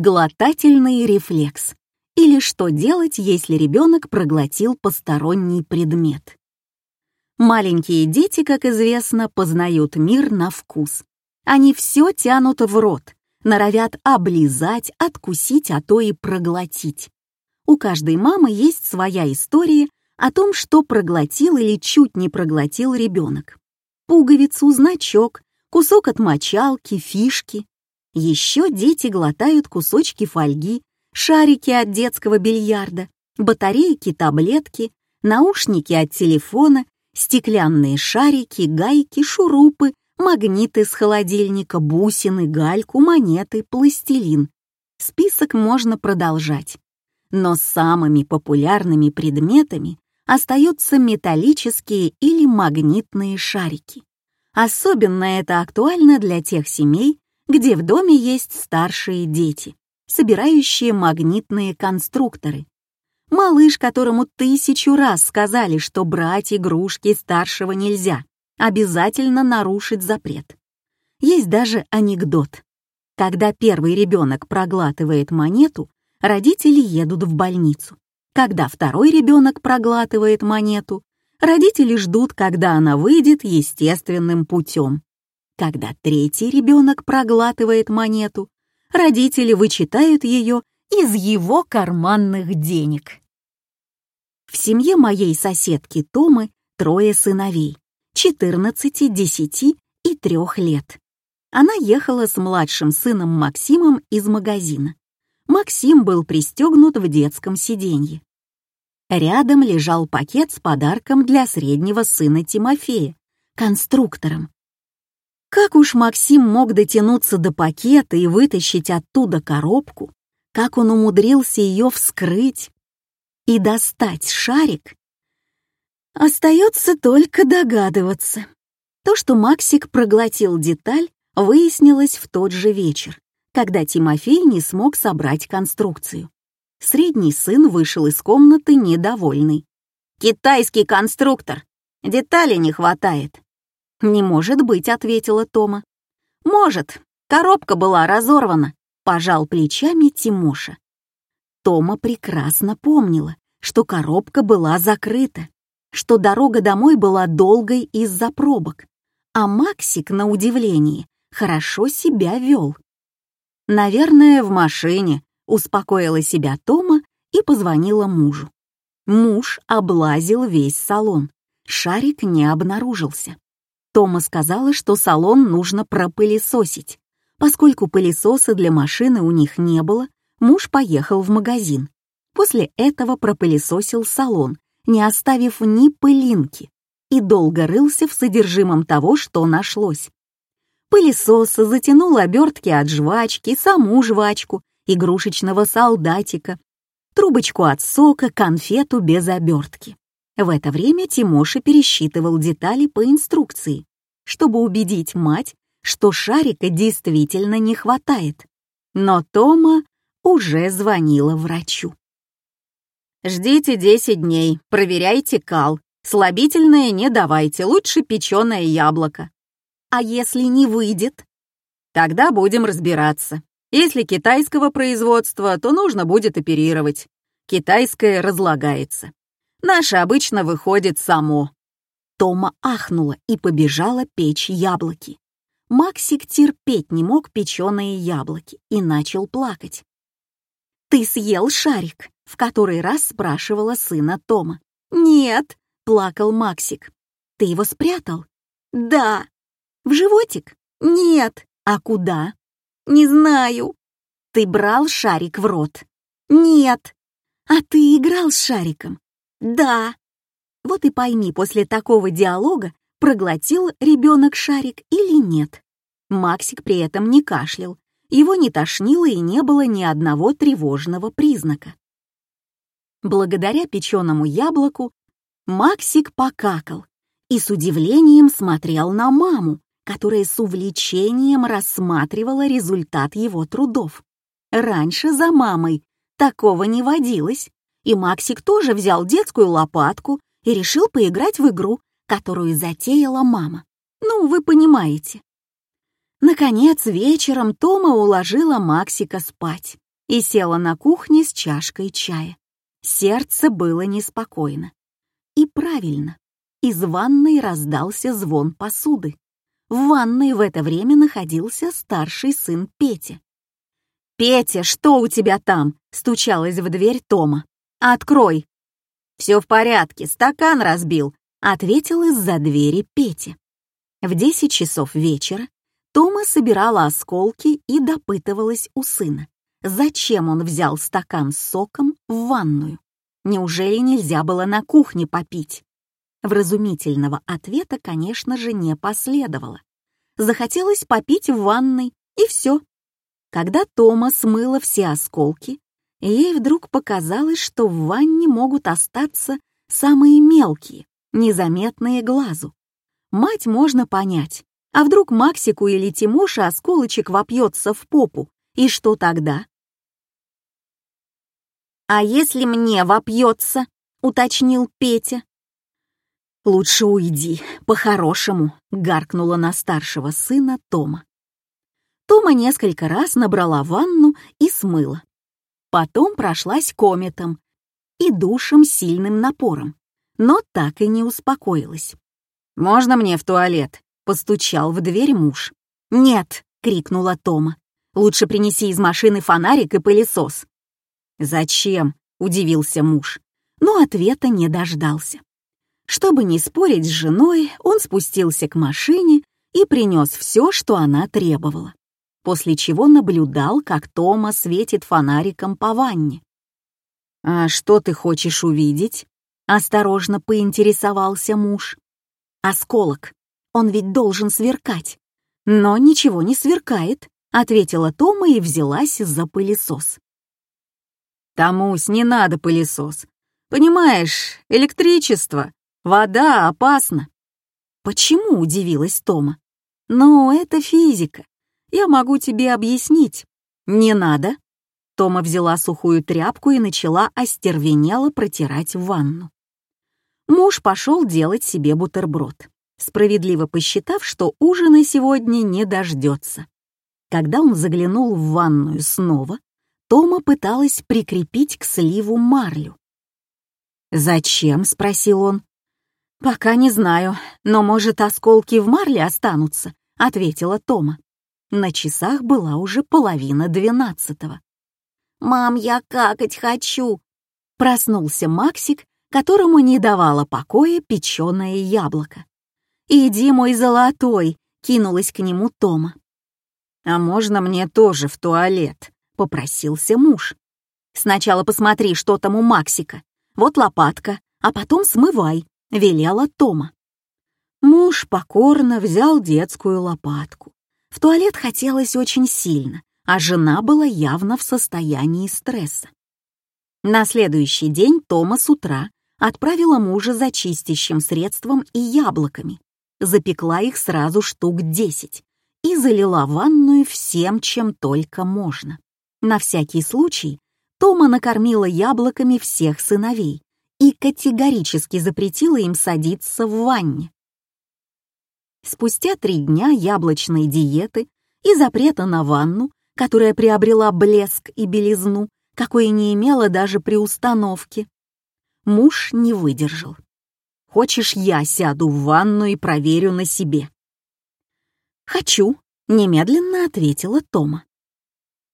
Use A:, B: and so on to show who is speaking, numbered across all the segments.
A: Глотательный рефлекс. Или что делать, если ребенок проглотил посторонний предмет. Маленькие дети, как известно, познают мир на вкус. Они все тянут в рот, норовят облизать, откусить, а то и проглотить. У каждой мамы есть своя история о том, что проглотил или чуть не проглотил ребенок. Пуговицу, значок, кусок от мочалки, фишки. Еще дети глотают кусочки фольги, шарики от детского бильярда, батарейки, таблетки, наушники от телефона, стеклянные шарики, гайки, шурупы, магниты с холодильника, бусины, гальку, монеты, пластилин. Список можно продолжать. Но самыми популярными предметами остаются металлические или магнитные шарики. Особенно это актуально для тех семей, где в доме есть старшие дети, собирающие магнитные конструкторы. Малыш, которому тысячу раз сказали, что брать игрушки старшего нельзя, обязательно нарушить запрет. Есть даже анекдот. Когда первый ребенок проглатывает монету, родители едут в больницу. Когда второй ребенок проглатывает монету, родители ждут, когда она выйдет естественным путем. Когда третий ребенок проглатывает монету, родители вычитают ее из его карманных денег. В семье моей соседки Томы трое сыновей — 14, 10 и 3 лет. Она ехала с младшим сыном Максимом из магазина. Максим был пристегнут в детском сиденье. Рядом лежал пакет с подарком для среднего сына Тимофея, конструктором. Как уж Максим мог дотянуться до пакета и вытащить оттуда коробку, как он умудрился ее вскрыть и достать шарик, остается только догадываться. То, что Максик проглотил деталь, выяснилось в тот же вечер, когда Тимофей не смог собрать конструкцию. Средний сын вышел из комнаты недовольный. «Китайский конструктор! Деталей не хватает!» «Не может быть», — ответила Тома. «Может, коробка была разорвана», — пожал плечами Тимоша. Тома прекрасно помнила, что коробка была закрыта, что дорога домой была долгой из-за пробок, а Максик, на удивление, хорошо себя вел. «Наверное, в машине», Успокоила себя Тома и позвонила мужу. Муж облазил весь салон. Шарик не обнаружился. Тома сказала, что салон нужно пропылесосить. Поскольку пылесоса для машины у них не было, муж поехал в магазин. После этого пропылесосил салон, не оставив ни пылинки, и долго рылся в содержимом того, что нашлось. Пылесос затянул обертки от жвачки, саму жвачку игрушечного солдатика, трубочку от сока, конфету без обертки. В это время Тимоша пересчитывал детали по инструкции, чтобы убедить мать, что шарика действительно не хватает. Но Тома уже звонила врачу. «Ждите 10 дней, проверяйте кал. Слабительное не давайте, лучше печеное яблоко. А если не выйдет? Тогда будем разбираться. Если китайского производства, то нужно будет оперировать. Китайское разлагается. Наше обычно выходит само. Тома ахнула и побежала печь яблоки. Максик терпеть не мог печеные яблоки и начал плакать. «Ты съел шарик?» — в который раз спрашивала сына Тома. «Нет», — плакал Максик. «Ты его спрятал?» «Да». «В животик?» «Нет». «А куда?» «Не знаю». «Ты брал шарик в рот?» «Нет». «А ты играл с шариком?» «Да». Вот и пойми, после такого диалога проглотил ребенок шарик или нет. Максик при этом не кашлял, его не тошнило и не было ни одного тревожного признака. Благодаря печеному яблоку Максик покакал и с удивлением смотрел на маму, которая с увлечением рассматривала результат его трудов. Раньше за мамой такого не водилось, и Максик тоже взял детскую лопатку и решил поиграть в игру, которую затеяла мама. Ну, вы понимаете. Наконец, вечером Тома уложила Максика спать, и села на кухне с чашкой чая. Сердце было неспокойно. И правильно, из ванной раздался звон посуды. В ванной в это время находился старший сын Петя. «Петя, что у тебя там?» — стучалась в дверь Тома. «Открой!» «Все в порядке, стакан разбил», — ответил из-за двери Петя. В десять часов вечера Тома собирала осколки и допытывалась у сына, зачем он взял стакан с соком в ванную. Неужели нельзя было на кухне попить? Вразумительного ответа, конечно же, не последовало. Захотелось попить в ванной, и все. Когда Тома смыла все осколки, ей вдруг показалось, что в ванне могут остаться самые мелкие, незаметные глазу. Мать можно понять, а вдруг Максику или Тимоше осколочек вопьется в попу, и что тогда? «А если мне вопьется?» — уточнил Петя. «Лучше уйди, по-хорошему», — гаркнула на старшего сына Тома. Тома несколько раз набрала ванну и смыла. Потом прошлась кометом и душем сильным напором, но так и не успокоилась. «Можно мне в туалет?» — постучал в дверь муж. «Нет!» — крикнула Тома. «Лучше принеси из машины фонарик и пылесос». «Зачем?» — удивился муж, но ответа не дождался. Чтобы не спорить с женой, он спустился к машине и принес все, что она требовала, после чего наблюдал, как Тома светит фонариком по ванне. «А что ты хочешь увидеть?» — осторожно поинтересовался муж. «Осколок. Он ведь должен сверкать». «Но ничего не сверкает», — ответила Тома и взялась за пылесос. «Тамусь, не надо пылесос. Понимаешь, электричество. Вода опасна. Почему, удивилась Тома. Ну, это физика. Я могу тебе объяснить. Не надо. Тома взяла сухую тряпку и начала остервенело протирать ванну. Муж пошел делать себе бутерброд, справедливо посчитав, что ужина сегодня не дождется. Когда он заглянул в ванную снова, Тома пыталась прикрепить к сливу марлю. «Зачем?» — спросил он. «Пока не знаю, но, может, осколки в марле останутся», — ответила Тома. На часах была уже половина двенадцатого. «Мам, я какать хочу!» Проснулся Максик, которому не давало покоя печеное яблоко. «Иди, мой золотой!» — кинулась к нему Тома. «А можно мне тоже в туалет?» — попросился муж. «Сначала посмотри, что там у Максика. Вот лопатка, а потом смывай», — велела Тома. Муж покорно взял детскую лопатку. В туалет хотелось очень сильно, а жена была явно в состоянии стресса. На следующий день Тома с утра отправила мужа за чистящим средством и яблоками, запекла их сразу штук десять и залила ванную всем, чем только можно. На всякий случай Тома накормила яблоками всех сыновей, и категорически запретила им садиться в ванне. Спустя три дня яблочной диеты и запрета на ванну, которая приобрела блеск и белизну, какой не имела даже при установке, муж не выдержал. «Хочешь, я сяду в ванну и проверю на себе?» «Хочу», — немедленно ответила Тома.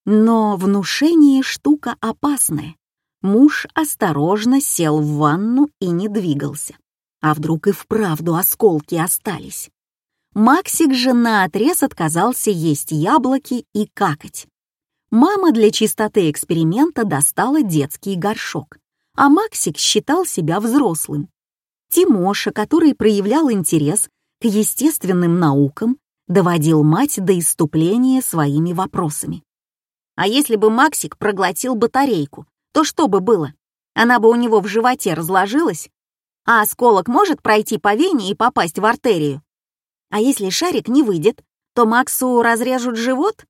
A: Но внушение — штука опасная. Муж осторожно сел в ванну и не двигался. А вдруг и вправду осколки остались? Максик же наотрез отказался есть яблоки и какать. Мама для чистоты эксперимента достала детский горшок, а Максик считал себя взрослым. Тимоша, который проявлял интерес к естественным наукам, доводил мать до иступления своими вопросами. А если бы Максик проглотил батарейку, то что бы было? Она бы у него в животе разложилась? А осколок может пройти по вене и попасть в артерию? А если шарик не выйдет, то Максу разрежут живот?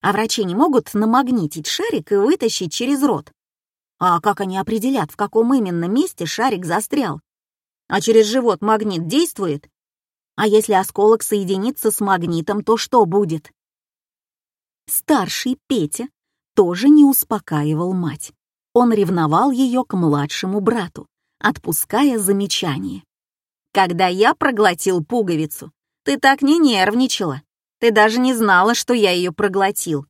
A: А врачи не могут намагнитить шарик и вытащить через рот? А как они определят, в каком именно месте шарик застрял? А через живот магнит действует? А если осколок соединится с магнитом, то что будет? Старший Петя тоже не успокаивал мать. Он ревновал ее к младшему брату, отпуская замечание. «Когда я проглотил пуговицу, ты так не нервничала. Ты даже не знала, что я ее проглотил.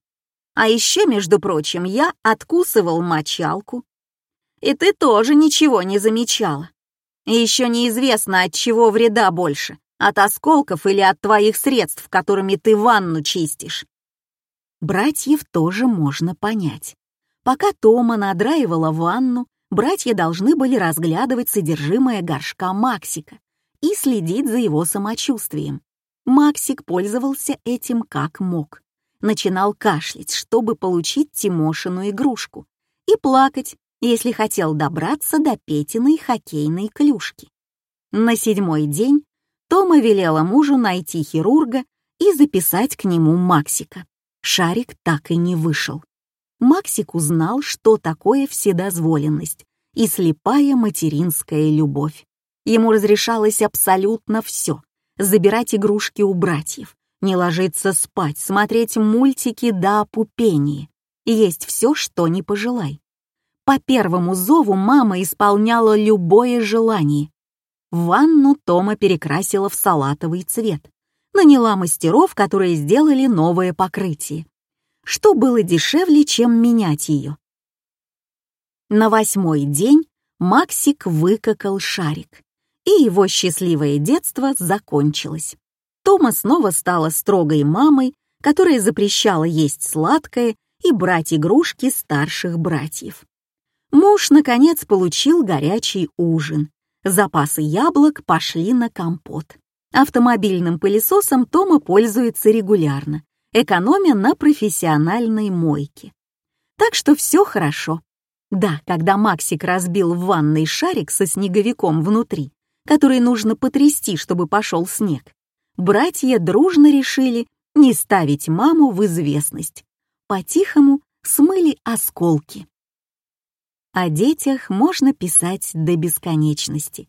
A: А еще, между прочим, я откусывал мочалку. И ты тоже ничего не замечала. И еще неизвестно, от чего вреда больше, от осколков или от твоих средств, которыми ты ванну чистишь. Братьев тоже можно понять. Пока Тома надраивала ванну, братья должны были разглядывать содержимое горшка Максика и следить за его самочувствием. Максик пользовался этим как мог. Начинал кашлять, чтобы получить Тимошину игрушку, и плакать, если хотел добраться до Петиной хоккейной клюшки. На седьмой день Тома велела мужу найти хирурга и записать к нему Максика. Шарик так и не вышел. Максик узнал, что такое вседозволенность и слепая материнская любовь. Ему разрешалось абсолютно все — забирать игрушки у братьев, не ложиться спать, смотреть мультики до опупения, есть все, что не пожелай. По первому зову мама исполняла любое желание. Ванну Тома перекрасила в салатовый цвет. Наняла мастеров, которые сделали новое покрытие. Что было дешевле, чем менять ее? На восьмой день Максик выкакал шарик, и его счастливое детство закончилось. Тома снова стала строгой мамой, которая запрещала есть сладкое и брать игрушки старших братьев. Муж, наконец, получил горячий ужин. Запасы яблок пошли на компот. Автомобильным пылесосом Тома пользуется регулярно, экономя на профессиональной мойке. Так что все хорошо. Да, когда Максик разбил в ванной шарик со снеговиком внутри, который нужно потрясти, чтобы пошел снег, братья дружно решили не ставить маму в известность. По-тихому смыли осколки. О детях можно писать до бесконечности.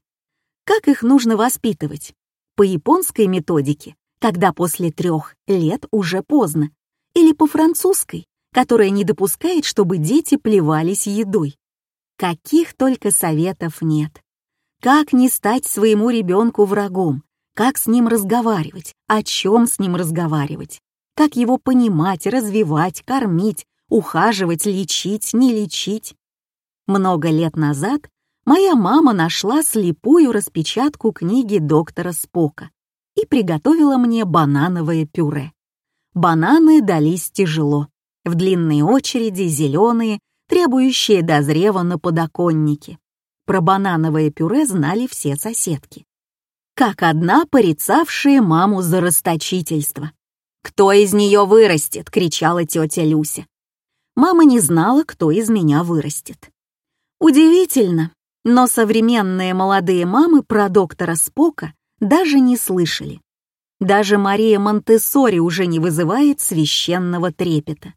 A: Как их нужно воспитывать? По японской методике, когда после трех лет уже поздно, или по французской, которая не допускает, чтобы дети плевались едой. Каких только советов нет. Как не стать своему ребенку врагом? Как с ним разговаривать? О чем с ним разговаривать? Как его понимать, развивать, кормить, ухаживать, лечить, не лечить? Много лет назад моя мама нашла слепую распечатку книги доктора Спока и приготовила мне банановое пюре. Бананы дались тяжело, в длинной очереди зеленые, требующие дозрева на подоконнике. Про банановое пюре знали все соседки. Как одна порицавшая маму за расточительство. «Кто из нее вырастет?» — кричала тетя Люся. Мама не знала, кто из меня вырастет. Удивительно, но современные молодые мамы про доктора Спока даже не слышали. Даже Мария Монтессори уже не вызывает священного трепета.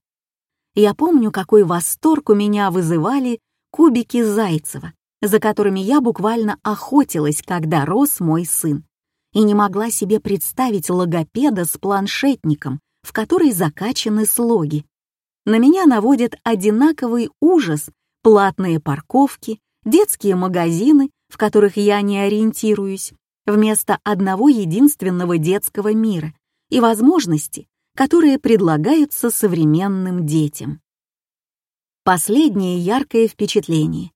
A: Я помню, какой восторг у меня вызывали кубики Зайцева, за которыми я буквально охотилась, когда рос мой сын, и не могла себе представить логопеда с планшетником, в который закачаны слоги. На меня наводит одинаковый ужас платные парковки, детские магазины, в которых я не ориентируюсь, вместо одного единственного детского мира и возможности, которые предлагаются современным детям. Последнее яркое впечатление.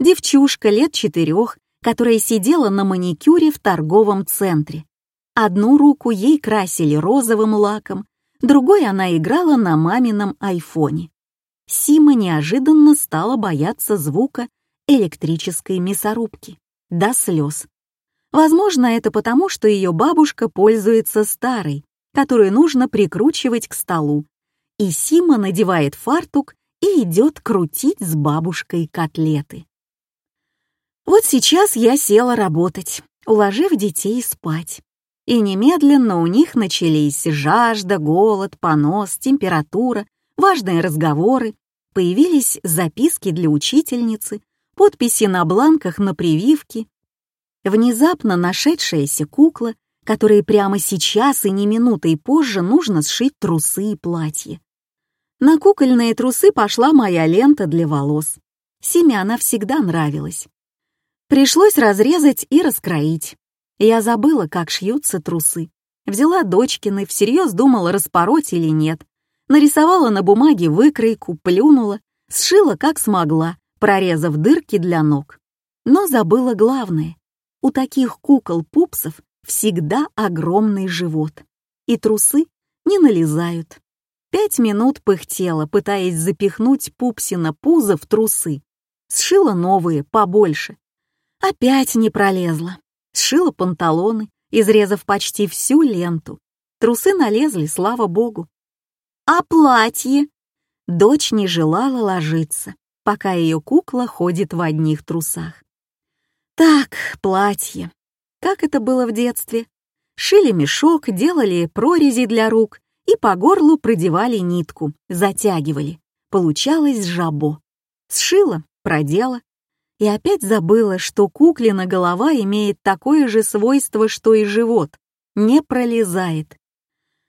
A: Девчушка лет четырех, которая сидела на маникюре в торговом центре. Одну руку ей красили розовым лаком, другой она играла на мамином айфоне. Сима неожиданно стала бояться звука электрической мясорубки до слез. Возможно, это потому, что ее бабушка пользуется старой, которую нужно прикручивать к столу, и Сима надевает фартук и идет крутить с бабушкой котлеты. Вот сейчас я села работать, уложив детей спать. И немедленно у них начались жажда, голод, понос, температура, важные разговоры, появились записки для учительницы, подписи на бланках на прививки. Внезапно нашедшаяся кукла, которой прямо сейчас и не минутой позже нужно сшить трусы и платье. На кукольные трусы пошла моя лента для волос. Семя она всегда нравилась. Пришлось разрезать и раскроить. Я забыла, как шьются трусы. Взяла дочкины, всерьез думала, распороть или нет. Нарисовала на бумаге выкройку, плюнула, сшила как смогла, прорезав дырки для ног. Но забыла главное. У таких кукол-пупсов всегда огромный живот. И трусы не налезают. Пять минут пыхтела, пытаясь запихнуть пупсина пузо в трусы. Сшила новые, побольше. Опять не пролезла. Сшила панталоны, изрезав почти всю ленту. Трусы налезли, слава богу. А платье? Дочь не желала ложиться, пока ее кукла ходит в одних трусах. Так, платье. Как это было в детстве? Шили мешок, делали прорези для рук и по горлу продевали нитку, затягивали. Получалось жабо. Сшила, продела. И опять забыла, что куклина голова имеет такое же свойство, что и живот. Не пролезает.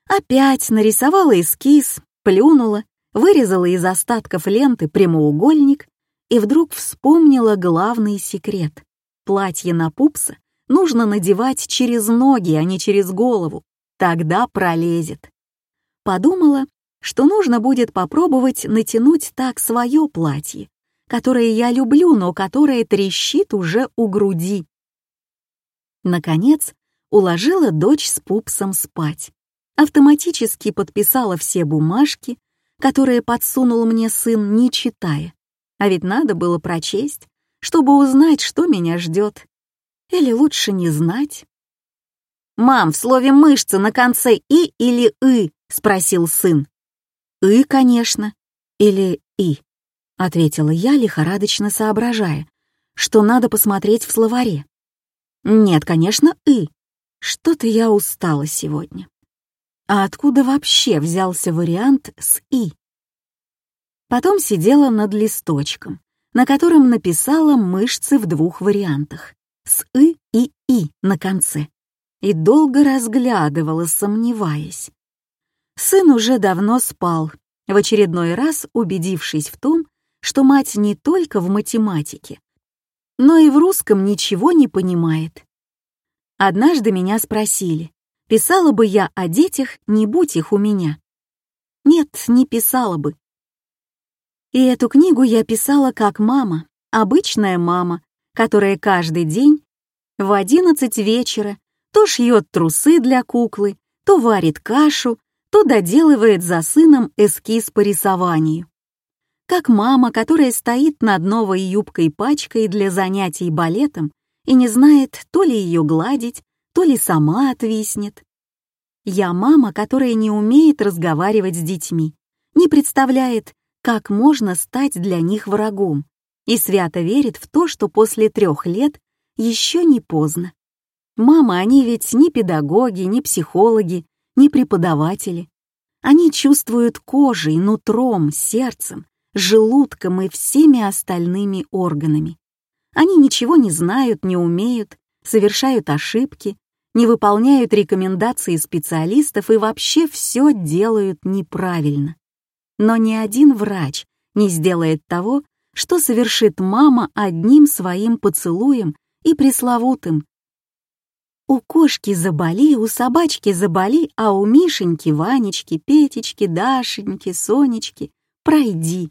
A: Опять нарисовала эскиз, плюнула, вырезала из остатков ленты прямоугольник и вдруг вспомнила главный секрет. Платье на пупса нужно надевать через ноги, а не через голову. Тогда пролезет подумала, что нужно будет попробовать натянуть так свое платье, которое я люблю, но которое трещит уже у груди. Наконец, уложила дочь с пупсом спать. Автоматически подписала все бумажки, которые подсунул мне сын, не читая. А ведь надо было прочесть, чтобы узнать, что меня ждет. Или лучше не знать. «Мам, в слове «мышца» на конце «и» или «ы» — спросил сын. «И, конечно. Или «и», — ответила я, лихорадочно соображая, что надо посмотреть в словаре. «Нет, конечно, «и». Что-то я устала сегодня. А откуда вообще взялся вариант с «и»? Потом сидела над листочком, на котором написала мышцы в двух вариантах — с «и» и «и» на конце, и долго разглядывала, сомневаясь. Сын уже давно спал, в очередной раз убедившись в том, что мать не только в математике, но и в русском ничего не понимает. Однажды меня спросили, писала бы я о детях, не будь их у меня. Нет, не писала бы. И эту книгу я писала как мама, обычная мама, которая каждый день в одиннадцать вечера то шьет трусы для куклы, то варит кашу, то доделывает за сыном эскиз по рисованию. Как мама, которая стоит над новой юбкой-пачкой для занятий балетом и не знает, то ли ее гладить, то ли сама отвиснет. Я мама, которая не умеет разговаривать с детьми, не представляет, как можно стать для них врагом, и свято верит в то, что после трех лет еще не поздно. Мама, они ведь не педагоги, не психологи, ни преподаватели. Они чувствуют кожей, нутром, сердцем, желудком и всеми остальными органами. Они ничего не знают, не умеют, совершают ошибки, не выполняют рекомендации специалистов и вообще все делают неправильно. Но ни один врач не сделает того, что совершит мама одним своим поцелуем и пресловутым у кошки заболи, у собачки заболи, а у Мишеньки, Ванечки, Петечки, Дашеньки, Сонечки пройди.